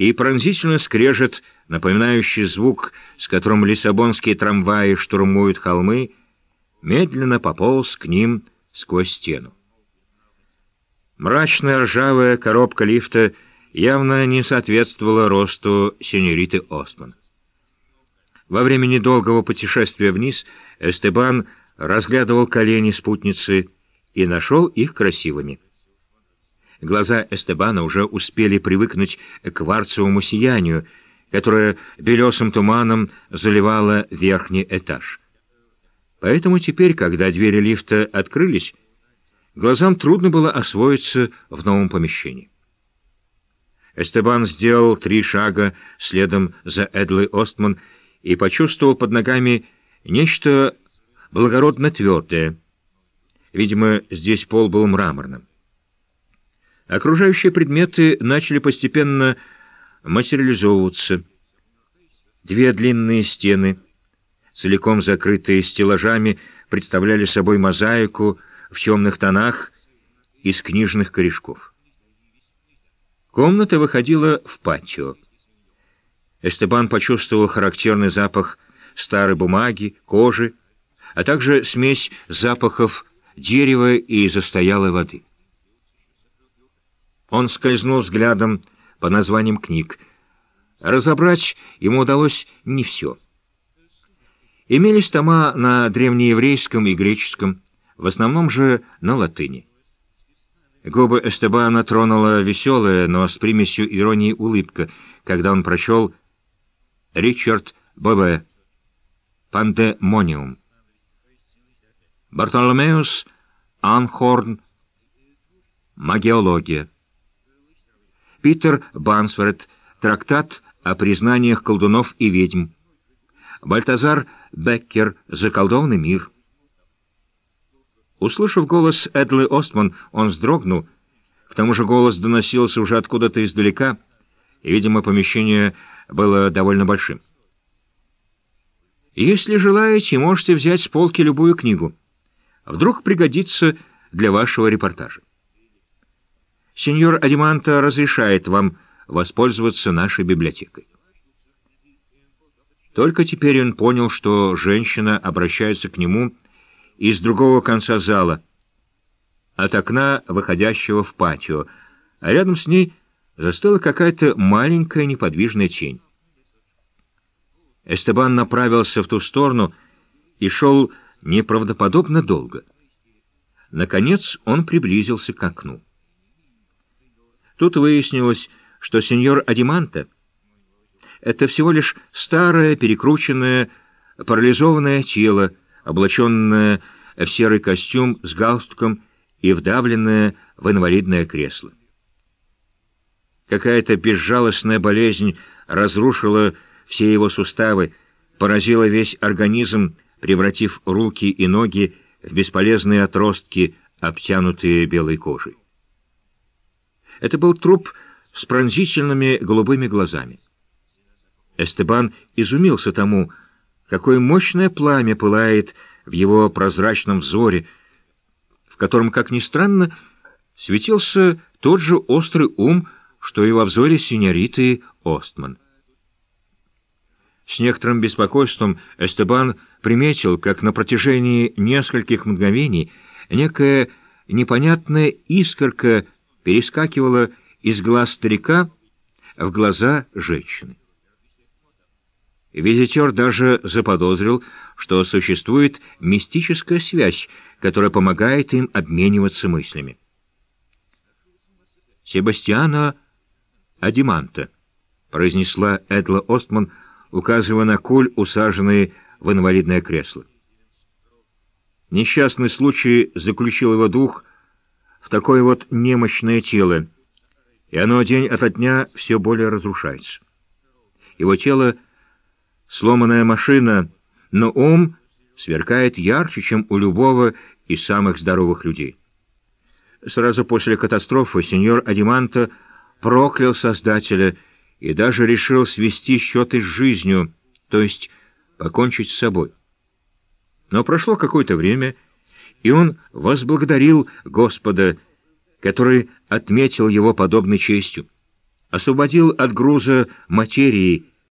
и пронзительно скрежет, напоминающий звук, с которым лиссабонские трамваи штурмуют холмы, медленно пополз к ним сквозь стену. Мрачная ржавая коробка лифта явно не соответствовала росту сеньориты Остман. Во время недолгого путешествия вниз Эстебан разглядывал колени спутницы и нашел их красивыми. Глаза Эстебана уже успели привыкнуть к кварцевому сиянию, которое белесым туманом заливало верхний этаж. Поэтому теперь, когда двери лифта открылись, глазам трудно было освоиться в новом помещении. Эстебан сделал три шага следом за Эдлой Остман и почувствовал под ногами нечто благородно твердое. Видимо, здесь пол был мраморным. Окружающие предметы начали постепенно материализовываться. Две длинные стены, целиком закрытые стеллажами, представляли собой мозаику в темных тонах из книжных корешков. Комната выходила в патио. Эстебан почувствовал характерный запах старой бумаги, кожи, а также смесь запахов дерева и застоялой воды. Он скользнул взглядом по названиям книг. Разобрать ему удалось не все. Имелись тома на древнееврейском и греческом, в основном же на латыни. Губы Эстебана тронула веселая, но с примесью иронии улыбка, когда он прочел «Ричард Бобе. Пандемониум». Бартоломеус Анхорн. Магеология. Питер Бансфорд. Трактат о признаниях колдунов и ведьм. Бальтазар Беккер. Заколдованный мир. Услышав голос Эдлы Остман, он вздрогнул. К тому же голос доносился уже откуда-то издалека, и, видимо, помещение было довольно большим. «Если желаете, можете взять с полки любую книгу. Вдруг пригодится для вашего репортажа. Сеньор Адиманта разрешает вам воспользоваться нашей библиотекой». Только теперь он понял, что женщина обращается к нему из другого конца зала, от окна, выходящего в патио, а рядом с ней застыла какая-то маленькая неподвижная тень. Эстебан направился в ту сторону и шел неправдоподобно долго. Наконец он приблизился к окну. Тут выяснилось, что сеньор Адиманта — это всего лишь старое, перекрученное, парализованное тело, облаченная в серый костюм с галстуком и вдавленная в инвалидное кресло. Какая-то безжалостная болезнь разрушила все его суставы, поразила весь организм, превратив руки и ноги в бесполезные отростки, обтянутые белой кожей. Это был труп с пронзительными голубыми глазами. Эстебан изумился тому, Какое мощное пламя пылает в его прозрачном взоре, в котором, как ни странно, светился тот же острый ум, что и во взоре синьориты Остман. С некоторым беспокойством Эстебан приметил, как на протяжении нескольких мгновений некая непонятная искорка перескакивала из глаз старика в глаза женщины. Визитер даже заподозрил, что существует мистическая связь, которая помогает им обмениваться мыслями. «Себастьяна Адиманта», — произнесла Эдла Остман, указывая на куль, усаженный в инвалидное кресло. Несчастный случай заключил его дух такое вот немощное тело, и оно день ото дня все более разрушается. Его тело — сломанная машина, но ум сверкает ярче, чем у любого из самых здоровых людей. Сразу после катастрофы сеньор Адиманто проклял Создателя и даже решил свести счеты с жизнью, то есть покончить с собой. Но прошло какое-то время, и он возблагодарил Господа, который отметил его подобной честью. освободил от груза материи